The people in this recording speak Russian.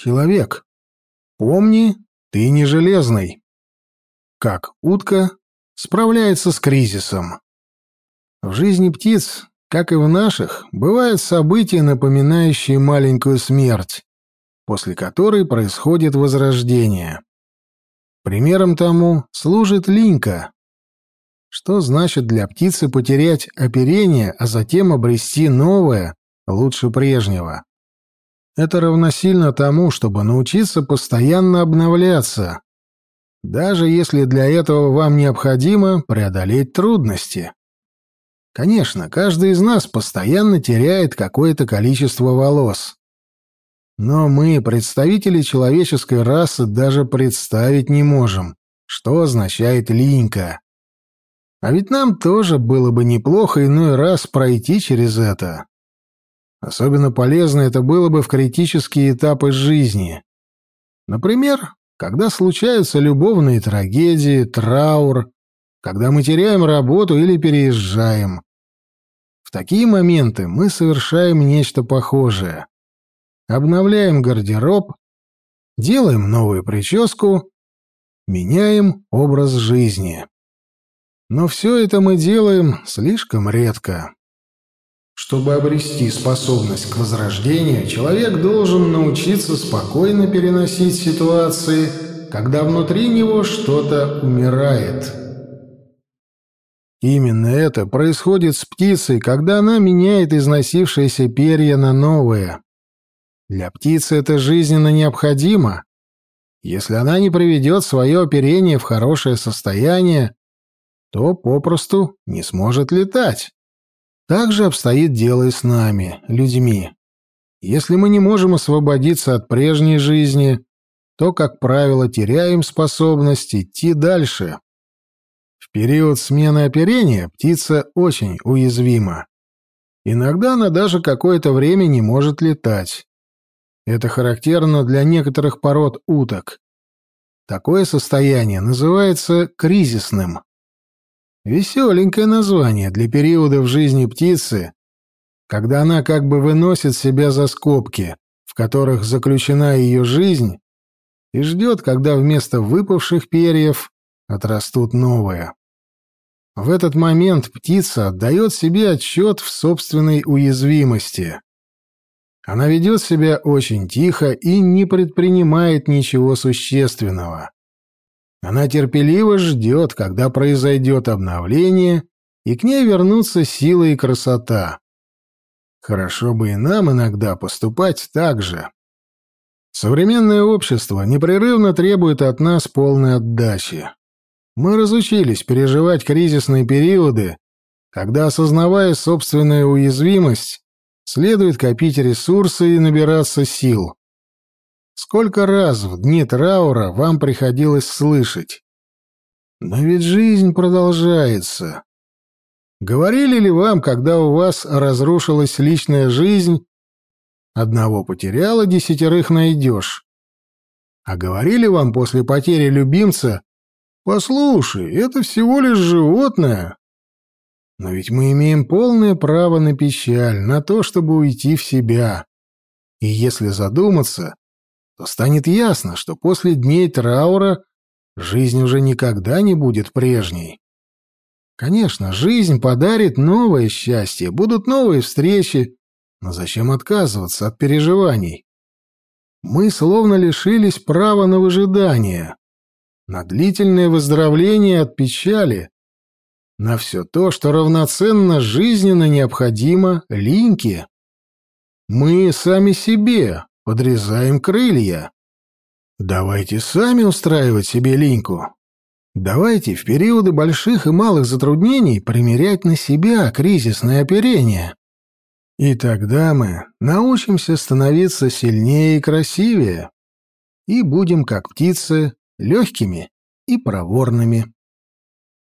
Человек, помни, ты не железный. Как утка справляется с кризисом. В жизни птиц, как и в наших, бывают события, напоминающие маленькую смерть, после которой происходит возрождение. Примером тому служит линька. Что значит для птицы потерять оперение, а затем обрести новое, лучше прежнего? Это равносильно тому, чтобы научиться постоянно обновляться, даже если для этого вам необходимо преодолеть трудности. Конечно, каждый из нас постоянно теряет какое-то количество волос. Но мы, представители человеческой расы, даже представить не можем, что означает линька. А ведь нам тоже было бы неплохо иной раз пройти через это. Особенно полезно это было бы в критические этапы жизни. Например, когда случаются любовные трагедии, траур, когда мы теряем работу или переезжаем. В такие моменты мы совершаем нечто похожее обновляем гардероб, делаем новую прическу, меняем образ жизни. Но все это мы делаем слишком редко. Чтобы обрести способность к возрождению, человек должен научиться спокойно переносить ситуации, когда внутри него что-то умирает. Именно это происходит с птицей, когда она меняет износившиеся перья на новые. Для птицы это жизненно необходимо. Если она не приведет свое оперение в хорошее состояние, то попросту не сможет летать. Так же обстоит дело и с нами, людьми. Если мы не можем освободиться от прежней жизни, то, как правило, теряем способность идти дальше. В период смены оперения птица очень уязвима. Иногда она даже какое-то время не может летать. Это характерно для некоторых пород уток. Такое состояние называется кризисным. Веселенькое название для периода в жизни птицы, когда она как бы выносит себя за скобки, в которых заключена ее жизнь, и ждет, когда вместо выпавших перьев отрастут новые. В этот момент птица отдает себе отчет в собственной уязвимости. Она ведет себя очень тихо и не предпринимает ничего существенного. Она терпеливо ждет, когда произойдет обновление, и к ней вернутся сила и красота. Хорошо бы и нам иногда поступать так же. Современное общество непрерывно требует от нас полной отдачи. Мы разучились переживать кризисные периоды, когда, осознавая собственную уязвимость, Следует копить ресурсы и набираться сил. Сколько раз в дни траура вам приходилось слышать? Но ведь жизнь продолжается. Говорили ли вам, когда у вас разрушилась личная жизнь, одного потеряла, десятерых найдешь? А говорили вам после потери любимца, послушай, это всего лишь животное, но ведь мы имеем полное право на печаль, на то, чтобы уйти в себя. И если задуматься, то станет ясно, что после дней траура жизнь уже никогда не будет прежней. Конечно, жизнь подарит новое счастье, будут новые встречи, но зачем отказываться от переживаний? Мы словно лишились права на выжидание, на длительное выздоровление от печали, на все то, что равноценно жизненно необходимо Линьке. Мы сами себе подрезаем крылья. Давайте сами устраивать себе линьку. Давайте в периоды больших и малых затруднений примерять на себя кризисное оперение. И тогда мы научимся становиться сильнее и красивее. И будем, как птицы, легкими и проворными.